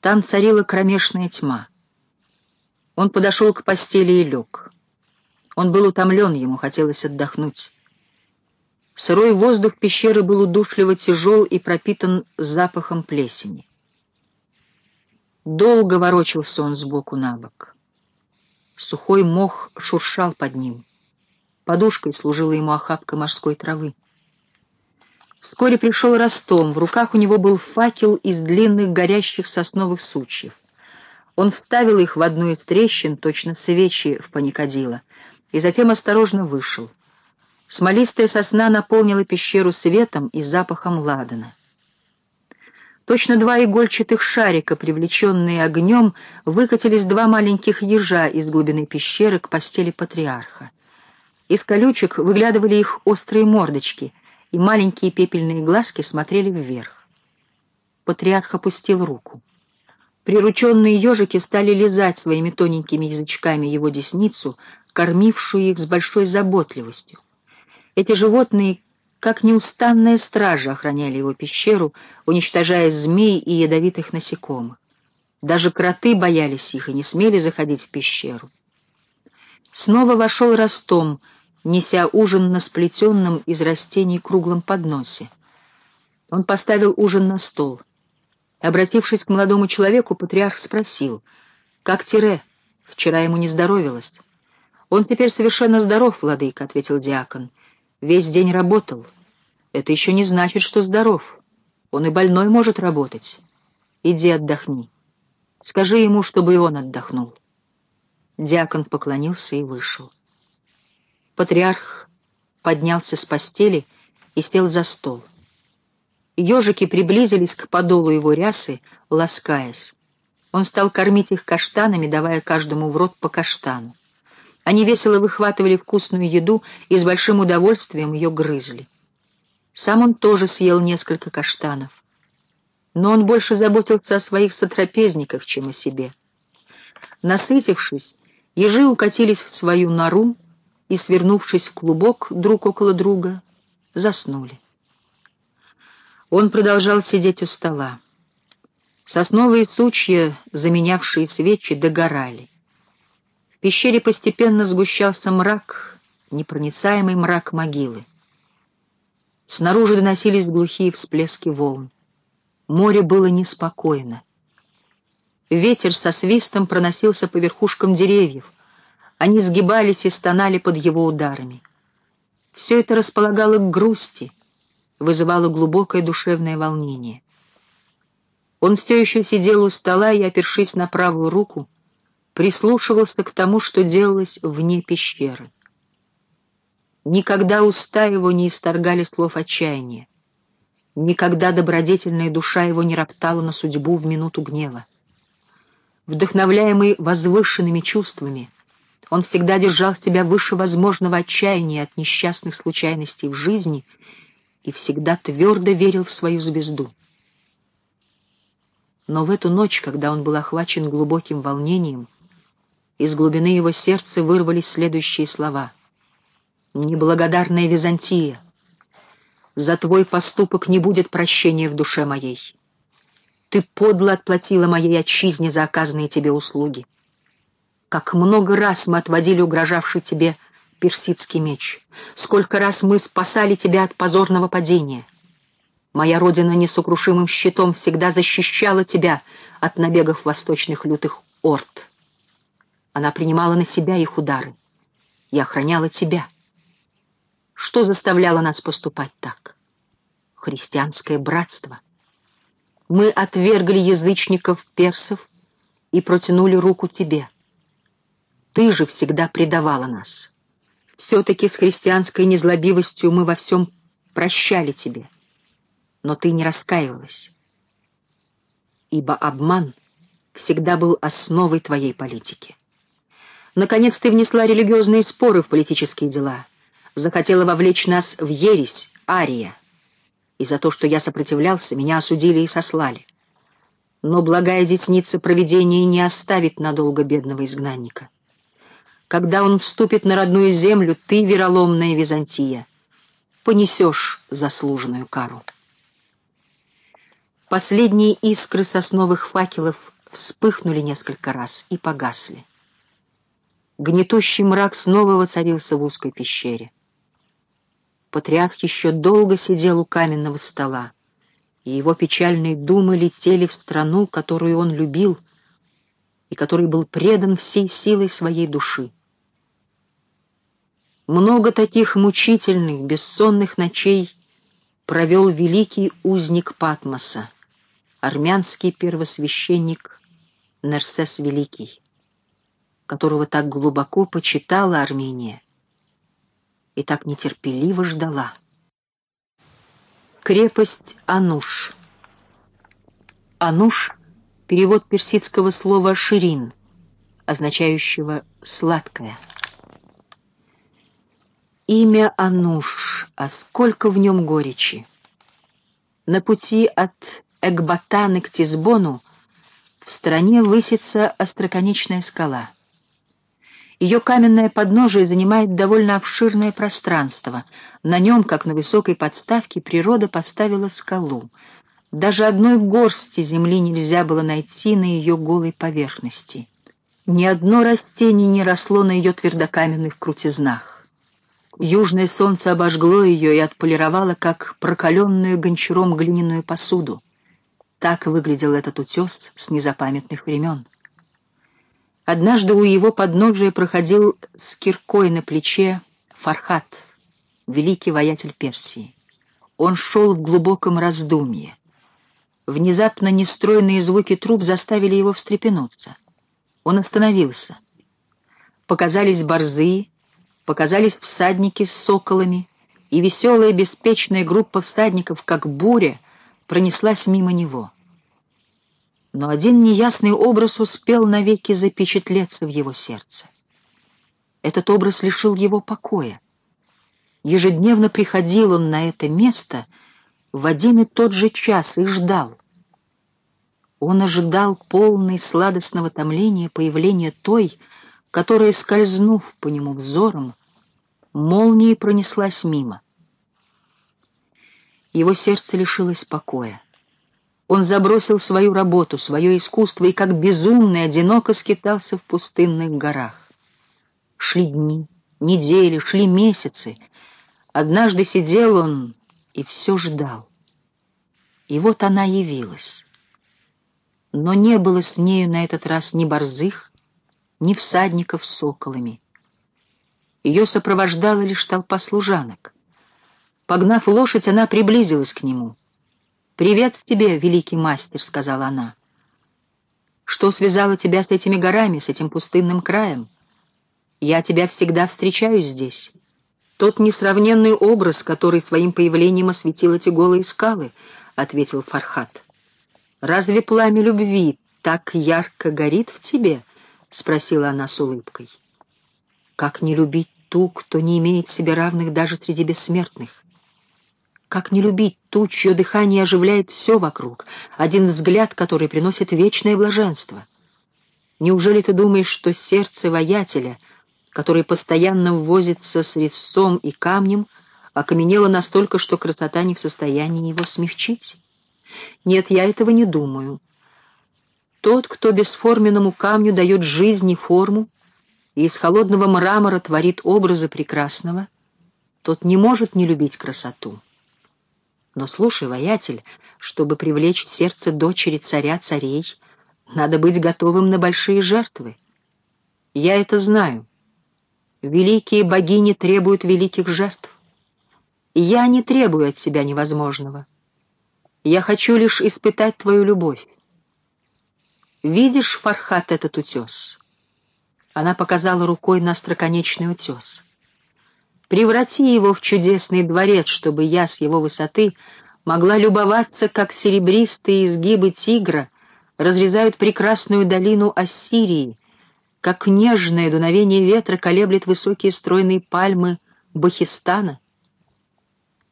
Там царила кромешная тьма. Он подошел к постели и лег. Он был утомлен, ему хотелось отдохнуть. Сырой воздух пещеры был удушливо тяжел и пропитан запахом плесени. Долго ворочался он сбоку на бок. Сухой мох шуршал под ним. Подушкой служила ему охапка морской травы. Вскоре пришел Ростом. В руках у него был факел из длинных горящих сосновых сучьев. Он вставил их в одну из трещин, точно свечи в паникадило, и затем осторожно вышел. Смолистая сосна наполнила пещеру светом и запахом ладана. Точно два игольчатых шарика, привлеченные огнем, выкатились два маленьких ежа из глубины пещеры к постели патриарха. Из колючек выглядывали их острые мордочки, и маленькие пепельные глазки смотрели вверх. Патриарх опустил руку. Прирученные ежики стали лизать своими тоненькими язычками его десницу, кормившую их с большой заботливостью. Эти животные, как неустанная стража, охраняли его пещеру, уничтожая змей и ядовитых насекомых. Даже кроты боялись их и не смели заходить в пещеру. Снова вошел Ростом, неся ужин на сплетенном из растений круглом подносе. Он поставил ужин на стол. Обратившись к молодому человеку, патриарх спросил, «Как Тире? Вчера ему не здоровилось». «Он теперь совершенно здоров, владыка», — ответил диакон. «Весь день работал. Это еще не значит, что здоров. Он и больной может работать. Иди отдохни. Скажи ему, чтобы и он отдохнул». Диакон поклонился и вышел. Патриарх поднялся с постели и сел за стол. Ежики приблизились к подолу его рясы, ласкаясь. Он стал кормить их каштанами, давая каждому в рот по каштану. Они весело выхватывали вкусную еду и с большим удовольствием ее грызли. Сам он тоже съел несколько каштанов. Но он больше заботился о своих сотрапезниках, чем о себе. Насытившись, ежи укатились в свою нору, и, свернувшись в клубок друг около друга, заснули. Он продолжал сидеть у стола. Сосновые сучья, заменявшие свечи, догорали. В пещере постепенно сгущался мрак, непроницаемый мрак могилы. Снаружи доносились глухие всплески волн. Море было неспокойно. Ветер со свистом проносился по верхушкам деревьев — они сгибались и стонали под его ударами. Все это располагало к грусти, вызывало глубокое душевное волнение. Он все еще сидел у стола и, опершись на правую руку, прислушивался к тому, что делалось вне пещеры. Никогда уста его не исторгали слов отчаяния. Никогда добродетельная душа его не роптала на судьбу в минуту гнева. Вдохновляемый возвышенными чувствами — он всегда держал себя выше возможного отчаяния от несчастных случайностей в жизни и всегда твердо верил в свою звезду. Но в эту ночь, когда он был охвачен глубоким волнением, из глубины его сердца вырвались следующие слова. «Неблагодарная Византия, за твой поступок не будет прощения в душе моей. Ты подло отплатила моей отчизне за оказанные тебе услуги. Как много раз мы отводили угрожавший тебе персидский меч. Сколько раз мы спасали тебя от позорного падения. Моя родина несокрушимым щитом всегда защищала тебя от набегов восточных лютых орд. Она принимала на себя их удары. Я охраняла тебя. Что заставляло нас поступать так? Христианское братство. Мы отвергли язычников персов и протянули руку тебе — ты же всегда предавала нас. Все-таки с христианской незлобивостью мы во всем прощали тебе. Но ты не раскаивалась. Ибо обман всегда был основой твоей политики. Наконец ты внесла религиозные споры в политические дела, захотела вовлечь нас в ересь, ария. И за то, что я сопротивлялся, меня осудили и сослали. Но благая детница провидения не оставит надолго бедного изгнанника. Когда он вступит на родную землю, ты, вероломная Византия, понесешь заслуженную кару. Последние искры сосновых факелов вспыхнули несколько раз и погасли. Гнетущий мрак снова воцарился в узкой пещере. Патриарх еще долго сидел у каменного стола, и его печальные думы летели в страну, которую он любил и который был предан всей силой своей души. Много таких мучительных, бессонных ночей провел великий узник Патмоса, армянский первосвященник Нерсес Великий, которого так глубоко почитала Армения и так нетерпеливо ждала. Крепость Ануш Ануш — перевод персидского слова «ширин», означающего «сладкое». Имя Ануш, а сколько в нем горечи! На пути от Экбатаны к Тизбону в стране высится остроконечная скала. Ее каменное подножие занимает довольно обширное пространство. На нем, как на высокой подставке, природа поставила скалу. Даже одной горсти земли нельзя было найти на ее голой поверхности. Ни одно растение не росло на ее твердокаменных крутизнах. Южное солнце обожгло ее и отполировало, как прокаленную гончаром глиняную посуду. Так выглядел этот утес с незапамятных времен. Однажды у его подножия проходил с киркой на плече Фархат, великий воятель Персии. Он шел в глубоком раздумье. Внезапно нестройные звуки труб заставили его встрепенуться. Он остановился. Показались борзые, показались всадники с соколами, и веселая беспечная группа всадников, как буря, пронеслась мимо него. Но один неясный образ успел навеки запечатлеться в его сердце. Этот образ лишил его покоя. Ежедневно приходил он на это место в один и тот же час и ждал. Он ожидал полной сладостного томления появления той, которая, скользнув по нему взором, молнией пронеслась мимо. Его сердце лишилось покоя. Он забросил свою работу, свое искусство и как безумный одиноко скитался в пустынных горах. Шли дни, недели, шли месяцы. Однажды сидел он и все ждал. И вот она явилась. Но не было с нею на этот раз ни борзых, ни всадников с соколами. Ее сопровождала лишь толпа служанок. Погнав лошадь, она приблизилась к нему. «Привет тебе, великий мастер», — сказала она. «Что связало тебя с этими горами, с этим пустынным краем? Я тебя всегда встречаю здесь. Тот несравненный образ, который своим появлением осветил эти голые скалы», — ответил Фархат. «Разве пламя любви так ярко горит в тебе?» — спросила она с улыбкой. Как не любить ту, кто не имеет себе равных даже среди бессмертных? Как не любить ту, чье дыхание оживляет все вокруг, один взгляд, который приносит вечное блаженство? Неужели ты думаешь, что сердце воятеля, который постоянно возится с резцом и камнем, окаменело настолько, что красота не в состоянии его смягчить? Нет, я этого не думаю. Тот, кто бесформенному камню дает жизнь и форму, и из холодного мрамора творит образы прекрасного, тот не может не любить красоту. Но слушай, воятель, чтобы привлечь сердце дочери царя царей, надо быть готовым на большие жертвы. Я это знаю. Великие богини требуют великих жертв. Я не требую от себя невозможного. Я хочу лишь испытать твою любовь. Видишь, Фархат, этот утес? Она показала рукой на остроконечный утес. «Преврати его в чудесный дворец, чтобы я с его высоты могла любоваться, как серебристые изгибы тигра разрезают прекрасную долину Ассирии, как нежное дуновение ветра колеблет высокие стройные пальмы Бахистана.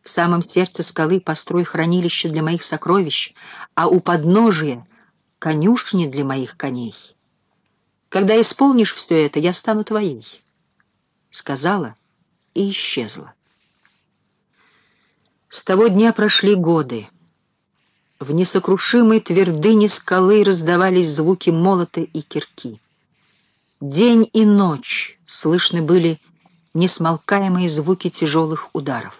В самом сердце скалы построй хранилище для моих сокровищ, а у подножия — конюшни для моих коней». Когда исполнишь все это, я стану твоей. Сказала и исчезла. С того дня прошли годы. В несокрушимой твердыне скалы раздавались звуки молота и кирки. День и ночь слышны были несмолкаемые звуки тяжелых ударов.